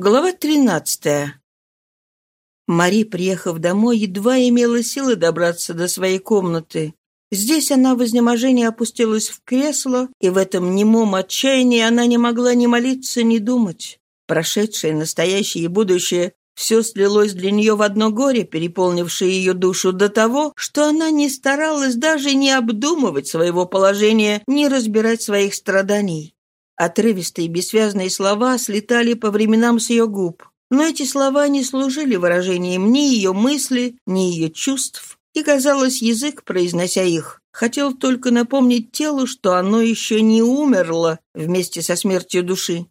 Глава 13. Мари, приехав домой, едва имела силы добраться до своей комнаты. Здесь она в изнеможении опустилась в кресло, и в этом немом отчаянии она не могла ни молиться, ни думать. Прошедшее, настоящее и будущее все слилось для нее в одно горе, переполнившее ее душу до того, что она не старалась даже не обдумывать своего положения, не разбирать своих страданий. Отрывистые бессвязные слова слетали по временам с ее губ. Но эти слова не служили выражением ни ее мысли, ни ее чувств, и, казалось, язык, произнося их, хотел только напомнить телу, что оно еще не умерло вместе со смертью души.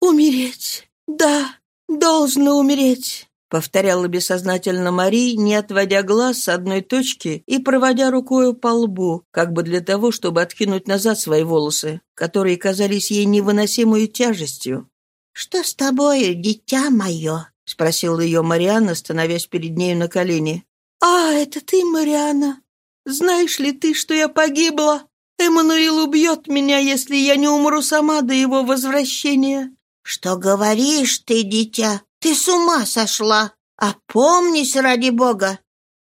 «Умереть! Да, должно умереть!» Повторяла бессознательно Мари, не отводя глаз с одной точки и проводя рукою по лбу, как бы для того, чтобы откинуть назад свои волосы, которые казались ей невыносимой тяжестью. «Что с тобою, дитя мое?» — спросила ее Марианна, становясь перед нею на колени. «А, это ты, Марианна? Знаешь ли ты, что я погибла? Эммануил убьет меня, если я не умру сама до его возвращения». «Что говоришь ты, дитя? Ты с ума сошла! Опомнись ради бога!»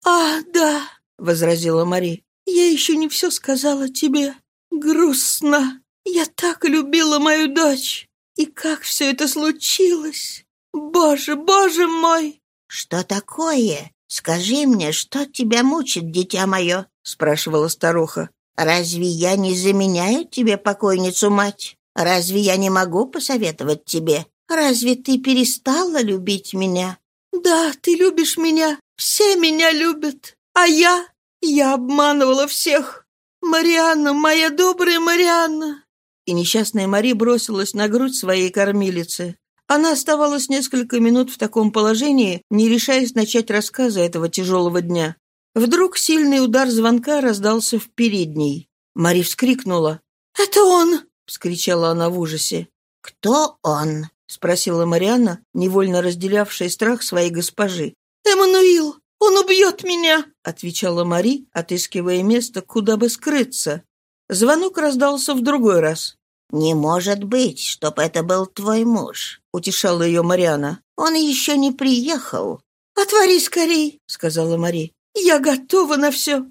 «А, да!» — возразила Мари. «Я еще не все сказала тебе. Грустно. Я так любила мою дочь. И как все это случилось? Боже, боже мой!» «Что такое? Скажи мне, что тебя мучит, дитя мое?» — спрашивала старуха. «Разве я не заменяю тебе покойницу-мать? Разве я не могу посоветовать тебе? Разве ты перестала любить меня?» «Да, ты любишь меня. Все меня любят. А я? Я обманывала всех. Марианна, моя добрая Марианна!» И несчастная Мари бросилась на грудь своей кормилицы. Она оставалась несколько минут в таком положении, не решаясь начать рассказы этого тяжелого дня. Вдруг сильный удар звонка раздался в передней. Мари вскрикнула. «Это он!» — вскричала она в ужасе. «Кто он?» — спросила Марианна, невольно разделявшая страх своей госпожи. «Эммануил! Он убьет меня!» — отвечала Мари, отыскивая место, куда бы скрыться. Звонок раздался в другой раз. «Не может быть, чтоб это был твой муж», — утешала ее Марианна. «Он еще не приехал». «Отвори скорей», — сказала Мари. «Я готова на все».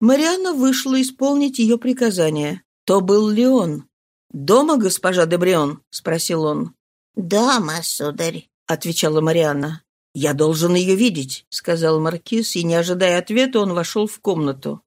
Марианна вышла исполнить ее приказание. То был Леон. «Дома, госпожа Дебрион?» — спросил он. «Дома, сударь», — отвечала Марианна. «Я должен ее видеть», — сказал Маркиз, и, не ожидая ответа, он вошел в комнату.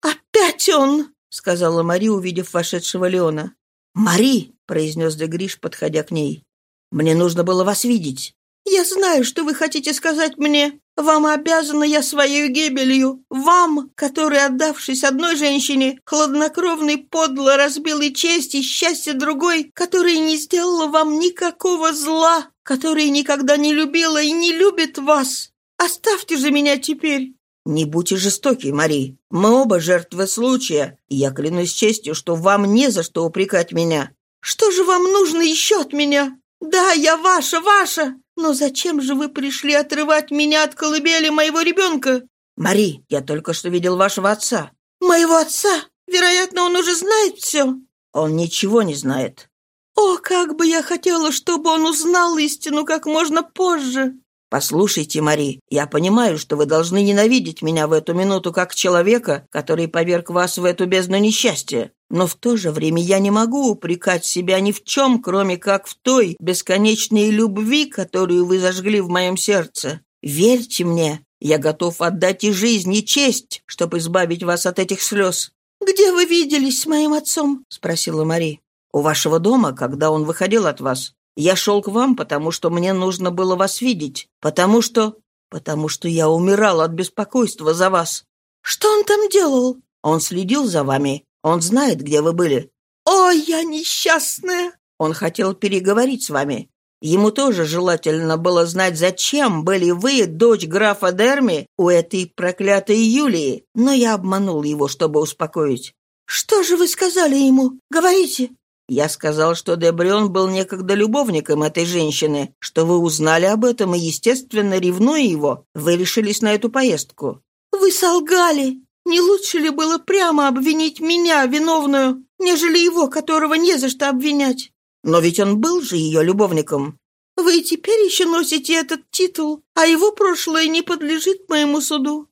«Опять он!» — сказала Мари, увидев вошедшего Леона. «Мари!» — произнес Дегриш, подходя к ней. «Мне нужно было вас видеть». «Я знаю, что вы хотите сказать мне. Вам обязана я своей гибелью. Вам, который, отдавшись одной женщине, хладнокровный подло разбил и честь, и счастье другой, которая не сделала вам никакого зла, которая никогда не любила и не любит вас. Оставьте же меня теперь». «Не будьте жестоки, Мари. Мы оба жертвы случая, и я клянусь честью, что вам не за что упрекать меня». «Что же вам нужно еще от меня? Да, я ваша, ваша, но зачем же вы пришли отрывать меня от колыбели моего ребенка? Мари, я только что видел вашего отца. Моего отца? Вероятно, он уже знает все. Он ничего не знает. О, как бы я хотела, чтобы он узнал истину как можно позже. «Послушайте, Мари, я понимаю, что вы должны ненавидеть меня в эту минуту как человека, который поверг вас в эту бездну несчастья. Но в то же время я не могу упрекать себя ни в чем, кроме как в той бесконечной любви, которую вы зажгли в моем сердце. Верьте мне, я готов отдать и жизнь, и честь, чтобы избавить вас от этих слез». «Где вы виделись с моим отцом?» — спросила Мари. «У вашего дома, когда он выходил от вас. Я шел к вам, потому что мне нужно было вас видеть, потому что... потому что я умирал от беспокойства за вас. Что он там делал? Он следил за вами. Он знает, где вы были. О, я несчастная! Он хотел переговорить с вами. Ему тоже желательно было знать, зачем были вы, дочь графа Дерми, у этой проклятой Юлии, но я обманул его, чтобы успокоить. «Что же вы сказали ему? Говорите!» Я сказал, что Дебрион был некогда любовником этой женщины, что вы узнали об этом и, естественно, ревнуя его, вы решились на эту поездку». «Вы солгали! Не лучше ли было прямо обвинить меня, виновную, нежели его, которого не за что обвинять?» «Но ведь он был же ее любовником». Вы и теперь еще носите этот титул, а его прошлое не подлежит моему суду.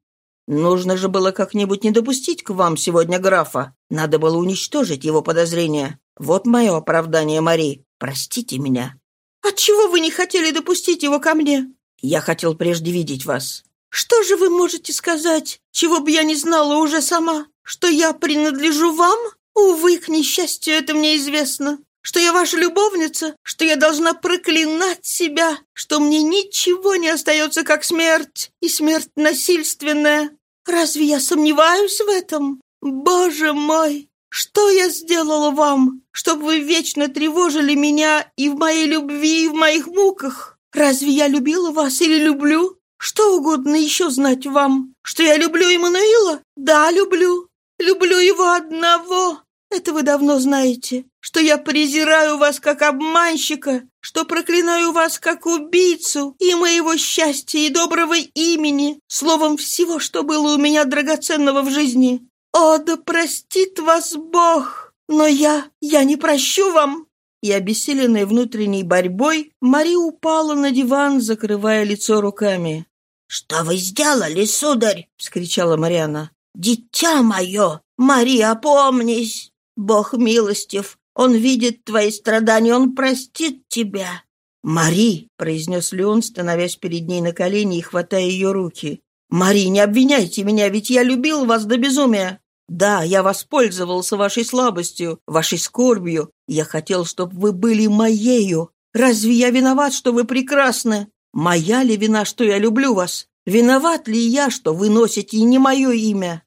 Нужно же было как-нибудь не допустить к вам сегодня графа. Надо было уничтожить его подозрения. Вот мое оправдание, Мари. Простите меня. Отчего вы не хотели допустить его ко мне? Я хотел прежде видеть вас. Что же вы можете сказать, чего бы я не знала уже сама? Что я принадлежу вам? Увы, к несчастью, это мне известно что я ваша любовница, что я должна проклинать себя, что мне ничего не остается, как смерть, и смерть насильственная. Разве я сомневаюсь в этом? Боже мой, что я сделала вам, чтобы вы вечно тревожили меня и в моей любви, и в моих муках? Разве я любила вас или люблю? Что угодно еще знать вам? Что я люблю Эммануила? Да, люблю. Люблю его одного. Это вы давно знаете что я презираю вас как обманщика, что проклинаю вас как убийцу и моего счастья и доброго имени, словом, всего, что было у меня драгоценного в жизни. О, да простит вас Бог! Но я, я не прощу вам!» И, обессиленной внутренней борьбой, Мари упала на диван, закрывая лицо руками. «Что вы сделали, сударь?» — вскричала Мариана. «Дитя мое! Мария, опомнись! Бог милостив, он видит твои страдания, он простит тебя». «Мари», — произнес Леон, становясь перед ней на колени и хватая ее руки. «Мари, не обвиняйте меня, ведь я любил вас до безумия. Да, я воспользовался вашей слабостью, вашей скорбью. Я хотел, чтобы вы были моею. Разве я виноват, что вы прекрасны? Моя ли вина, что я люблю вас? Виноват ли я, что вы носите не мое имя?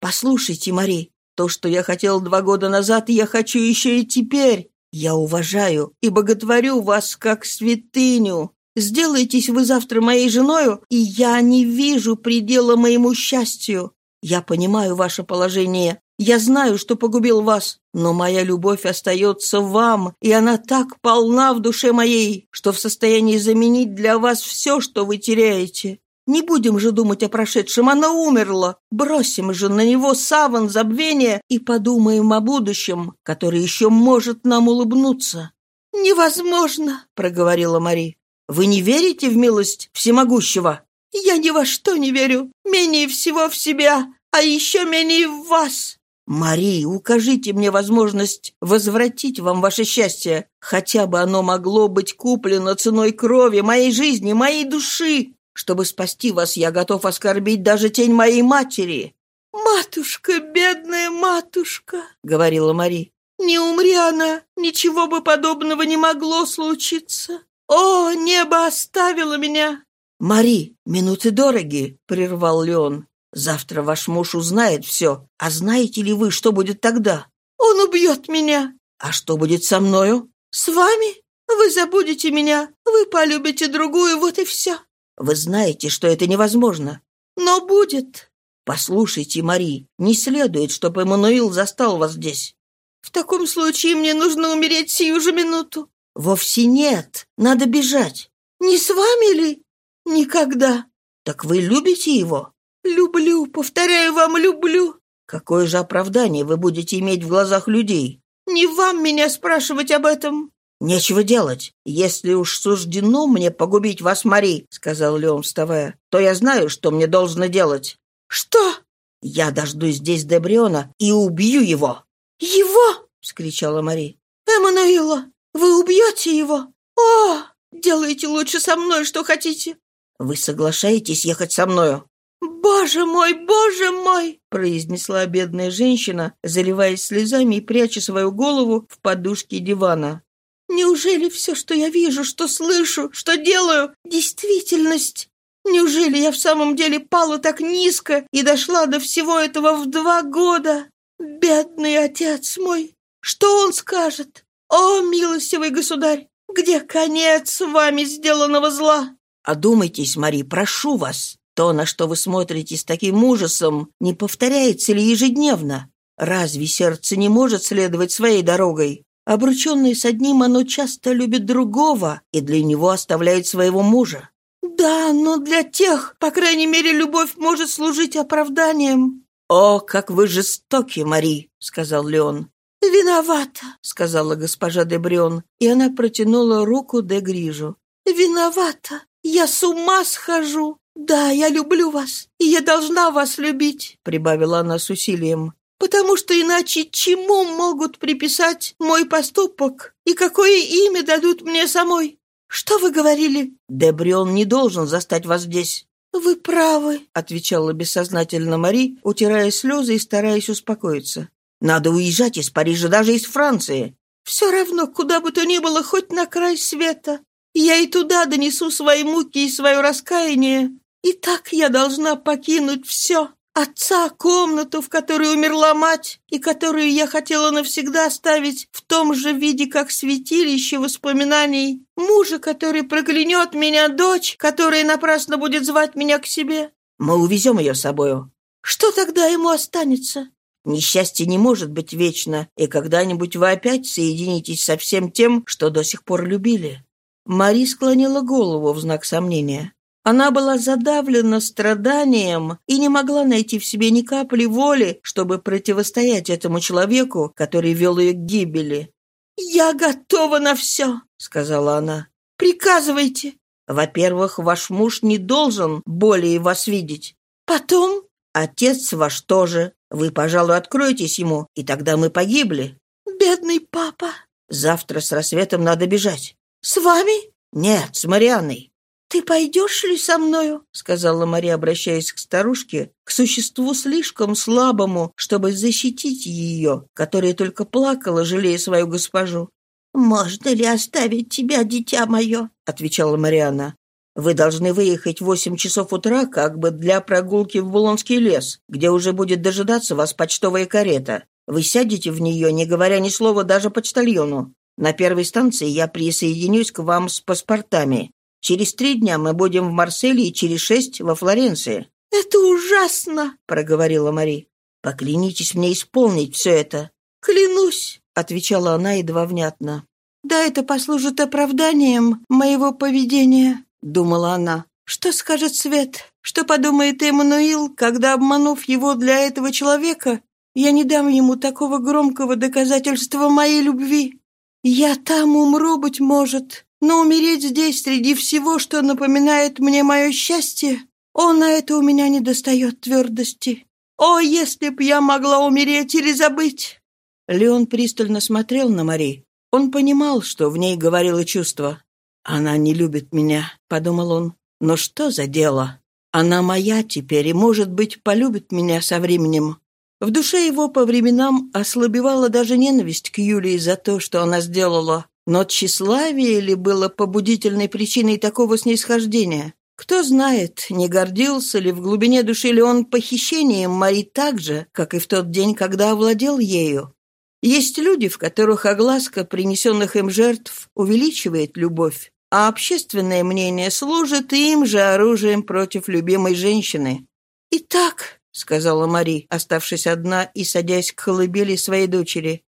Послушайте, Мари, то, что я хотел два года назад, я хочу еще и теперь. Я уважаю и боготворю вас как святыню. Сделайтесь вы завтра моей женою, и я не вижу предела моему счастью. Я понимаю ваше положение. Я знаю, что погубил вас, но моя любовь остается вам, и она так полна в душе моей, что в состоянии заменить для вас все, что вы теряете. Не будем же думать о прошедшем, она умерла. Бросим же на него саван забвения и подумаем о будущем, которое еще может нам улыбнуться». «Невозможно», — проговорила Мари. «Вы не верите в милость всемогущего?» «Я ни во что не верю. Менее всего в себя, а еще менее в вас». «Мари, укажите мне возможность возвратить вам ваше счастье. Хотя бы оно могло быть куплено ценой крови, моей жизни, моей души. Чтобы спасти вас, я готов оскорбить даже тень моей матери». «Матушка, бедная матушка», — говорила Мари. «Не умри она, ничего бы подобного не могло случиться. О, небо оставило меня!» «Мари, минуты дороги», — прервал Леон. «Завтра ваш муж узнает все. А знаете ли вы, что будет тогда?» «Он убьет меня». «А что будет со мною?» «С вами? Вы забудете меня. Вы полюбите другую, вот и все. Вы знаете, что это невозможно. Но будет. Послушайте, Мари, не следует, чтобы Эммануил застал вас здесь. В таком случае мне нужно умереть сию же минуту. Вовсе нет. Надо бежать. Не с вами ли? Никогда. Так вы любите его? Люблю, повторяю вам, люблю. Какое же оправдание вы будете иметь в глазах людей? Не вам меня спрашивать об этом. «Нечего делать. Если уж суждено мне погубить вас, Мари, — сказал Леон, вставая, — то я знаю, что мне должно делать». «Что?» «Я дождусь здесь Дебриона и убью его». «Его?» — вскричала Мари. «Эммануила, вы убьете его? О, делайте лучше со мной, что хотите». «Вы соглашаетесь ехать со мною?» «Боже мой, боже мой!» — произнесла бедная женщина, заливаясь слезами и пряча свою голову в подушке дивана. Неужели все, что я вижу, что слышу, что делаю, действительность? Неужели я в самом деле пала так низко и дошла до всего этого в два года? Бедный отец мой! Что он скажет? О, милостивый государь! Где конец вами сделанного зла? Одумайтесь, Мари, прошу вас. То, на что вы смотрите с таким ужасом, не повторяется ли ежедневно? Разве сердце не может следовать своей дорогой? Обрученное с одним, оно часто любит другого и для него оставляет своего мужа. «Да, но для тех, по крайней мере, любовь может служить оправданием». «О, как вы жестоки, Мари!» — сказал Леон. «Виновата», — сказала госпожа де Брион, и она протянула руку де Грижу. виновата. Я с ума схожу. Да, я люблю вас, и я должна вас любить», — прибавила она с усилием. «Потому что иначе чему могут приписать мой поступок и какое имя дадут мне самой? Что вы говорили?» «Дебрион не должен застать вас здесь». «Вы правы», — отвечала бессознательно Мари, утирая слезы и стараясь успокоиться. «Надо уезжать из Парижа, даже из Франции». «Все равно, куда бы то ни было, хоть на край света. Я и туда донесу свои муки и свое раскаяние. И так я должна покинуть все. Отца, комнату, в которой умерла мать, и которую я хотела навсегда оставить в том же виде, как святилище воспоминаний, мужа, который проклянет меня, дочь, которая напрасно будет звать меня к себе. Мы увезем ее с собою. Что тогда ему останется? Несчастье не может быть вечно, и когда-нибудь вы опять соединитесь со всем тем, что до сих пор любили». Мари склонила голову в знак сомнения. Она была задавлена страданием и не могла найти в себе ни капли воли, чтобы противостоять этому человеку, который вел ее к гибели. «Я готова на все», — сказала она. «Приказывайте». «Во-первых, ваш муж не должен более вас видеть. Потом, отец ваш тоже. Вы, пожалуй, откроетесь ему, и тогда мы погибли». «Бедный папа». «Завтра с рассветом надо бежать». «С вами?» «Нет, с Марианной». «Ты пойдешь ли со мною?» — сказала Мария, обращаясь к старушке, к существу слишком слабому, чтобы защитить ее, которая только плакала, жалея свою госпожу. «Можно ли оставить тебя, дитя мое?» — отвечала Мариана. «Вы должны выехать в восемь часов утра, как бы для прогулки в Булонский лес, где уже будет дожидаться вас почтовая карета. Вы сядете в нее, не говоря ни слова даже почтальону. На первой станции я присоединюсь к вам с паспортами. Через три дня мы будем в Марселе и через шесть во Флоренции». «Это ужасно!» — проговорила Мари. «Поклянитесь мне исполнить все это». «Клянусь!» — отвечала она едва внятно. «Да это послужит оправданием моего поведения», — думала она. «Что скажет Свет? Что подумает Эммануил, когда, обманув его для этого человека, я не дам ему такого громкого доказательства моей любви? Я там умру, быть может, но умереть здесь, среди всего, что напоминает мне мое счастье, о, на это у меня не достает твердости. О, если б я могла умереть или забыть!» Леон пристально смотрел на Мари. Он понимал, что в ней говорило чувство. «Она не любит меня», — подумал он. «Но что за дело? Она моя теперь и, может быть, полюбит меня со временем». В душе его по временам ослабевала даже ненависть к Юлии за то, что она сделала. Но тщеславие ли было побудительной причиной такого снисхождения? Кто знает, не гордился ли в глубине души ли он похищением Мари так же, как и в тот день, когда овладел ею? Есть люди, в которых огласка принесенных им жертв увеличивает любовь, а общественное мнение служит им же оружием против любимой женщины. «Итак», — сказала Мари, оставшись одна и садясь к колыбели своей дочери,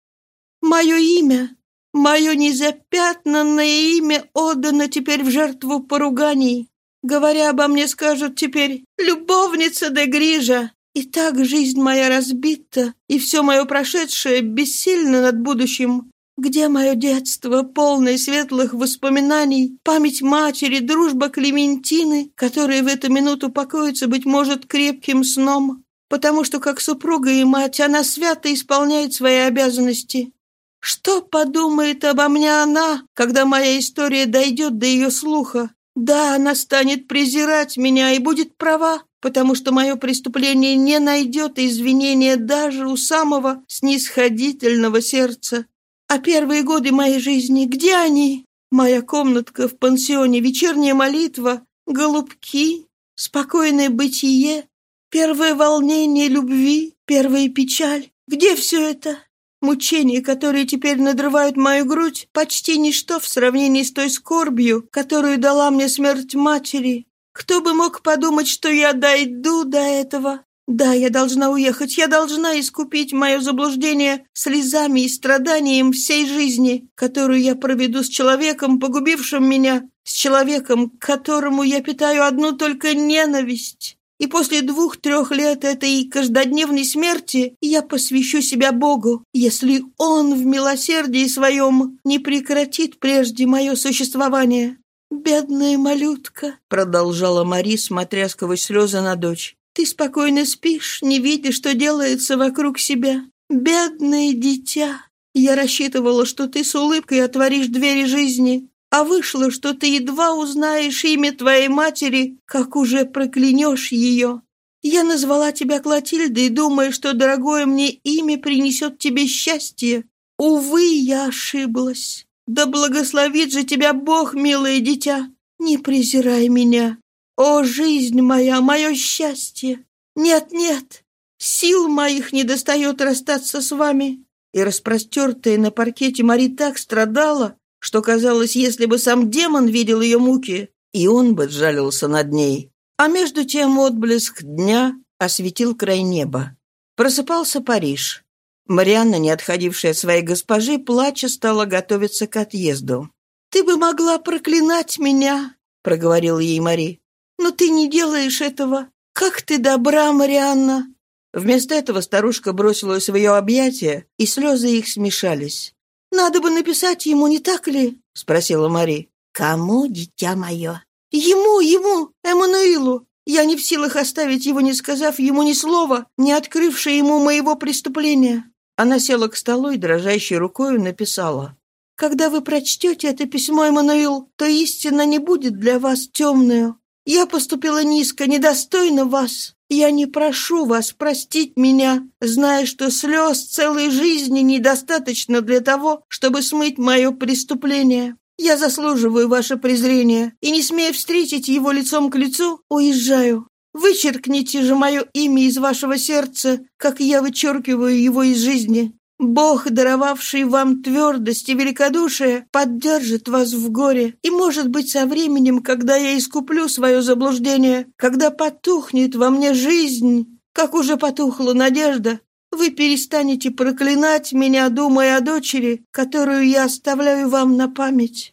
«мое имя Мое незапятнанное имя отдано теперь в жертву поруганий. Говоря обо мне, скажут теперь «любовница де Грижа». И так жизнь моя разбита, и все мое прошедшее бессильно над будущим. Где мое детство, полное светлых воспоминаний, память матери, дружба Клементины, которая в эту минуту покоится, быть может, крепким сном? Потому что, как супруга и мать, она свято исполняет свои обязанности. Что подумает обо мне она, когда моя история дойдет до ее слуха? Да, она станет презирать меня и будет права, потому что мое преступление не найдет извинения даже у самого снисходительного сердца. А первые годы моей жизни, где они? Моя комнатка в пансионе, вечерняя молитва, голубки, спокойное бытие, первое волнение любви, первая печаль. Где все это? Мучения, которые теперь надрывают мою грудь, почти ничто в сравнении с той скорбью, которую дала мне смерть матери. Кто бы мог подумать, что я дойду до этого? Да, я должна уехать, я должна искупить мое заблуждение слезами и страданием всей жизни, которую я проведу с человеком, погубившим меня, с человеком, к которому я питаю одну только ненависть. И после двух-трех лет этой каждодневной смерти я посвящу себя Богу, если Он в милосердии своем не прекратит прежде мое существование. «Бедная малютка», — продолжала Мари, смотря сквозь слезы на дочь. «Ты спокойно спишь, не видя, что делается вокруг себя. Бедное дитя! Я рассчитывала, что ты с улыбкой отворишь двери жизни, а вышло, что ты едва узнаешь имя твоей матери, как уже проклянешь ее. Я назвала тебя Клотильдой, думая, что дорогое мне имя принесет тебе счастье. Увы, я ошиблась. Да благословит же тебя Бог, милое дитя. Не презирай меня. О, жизнь моя, мое счастье! Нет-нет, сил моих не достает расстаться с вами. И распростертая на паркете Мари так страдала, что казалось, если бы сам демон видел ее муки, и он бы сжалился над ней. А между тем отблеск дня осветил край неба. Просыпался Париж. Марианна, не отходившая от своей госпожи, плача стала готовиться к отъезду. «Ты бы могла проклинать меня», — проговорила ей Мари. «Но ты не делаешь этого. Как ты добра, Марианна!» Вместо этого старушка бросилась в ее объятия, и слезы их смешались. «Надо бы написать ему, не так ли?» — спросила Мари. «Кому, дитя мое?» «Ему, ему, Эммануилу. Я не в силах оставить его, не сказав ему ни слова, не открывшее ему моего преступления». Она села к столу и дрожащей рукой написала. «Когда вы прочтете это письмо, Эммануил, то истина не будет для вас темную. Я поступила низко, недостойно вас. Я не прошу вас простить меня, зная, что слез целой жизни недостаточно для того, чтобы смыть мое преступление. Я заслуживаю ваше презрение, и, не смея встретить его лицом к лицу, уезжаю. Вычеркните же мое имя из вашего сердца, как я вычеркиваю его из жизни. Бог, даровавший вам твердость и великодушие, поддержит вас в горе, и, может быть, со временем, когда я искуплю свое заблуждение, когда потухнет во мне жизнь, как уже потухла надежда, вы перестанете проклинать меня, думая о дочери, которую я оставляю вам на память».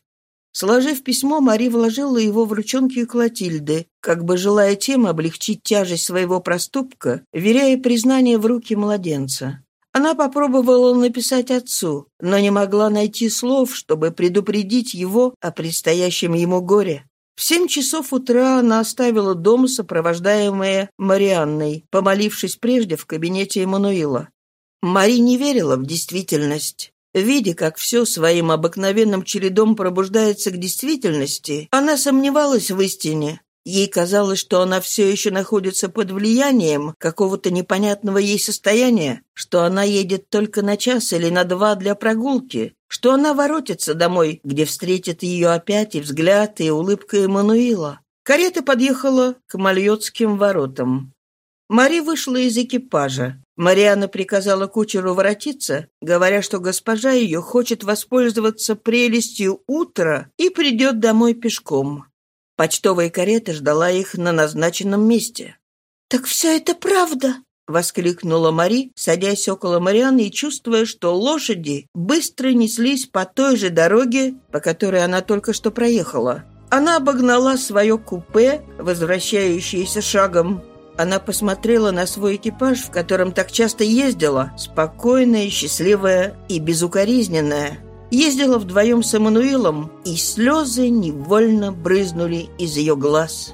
Сложив письмо, Мари вложила его в ручонки Клотильды, как бы желая тем облегчить тяжесть своего проступка, веряя признание в руки младенца. Она попробовала написать отцу, но не могла найти слов, чтобы предупредить его о предстоящем ему горе. В семь часов утра она оставила дом, сопровождаемая Марианной, помолившись прежде в кабинете Эммануила. Мари не верила в действительность. Видя, как все своим обыкновенным чередом пробуждается к действительности, она сомневалась в истине, Ей казалось, что она все еще находится под влиянием какого-то непонятного ей состояния, что она едет только на час или на два для прогулки, что она воротится домой, где встретит ее опять и взгляд, и улыбка Эммануила. Карета подъехала к Мальотским воротам. Мари вышла из экипажа. Мариана приказала кучеру воротиться, говоря, что госпожа ее хочет воспользоваться прелестью утра и придет домой пешком. Почтовая карета ждала их на назначенном месте. «Так все это правда?» — воскликнула Мари, садясь около Марианы и чувствуя, что лошади быстро неслись по той же дороге, по которой она только что проехала. Она обогнала свое купе, возвращающееся шагом. Она посмотрела на свой экипаж, в котором так часто ездила, спокойная, счастливая и безукоризненная. Ездила вдвоем с Эммануилом, и слезы невольно брызнули из ее глаз.